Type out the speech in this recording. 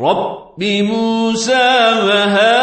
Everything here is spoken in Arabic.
رب موسى وهارون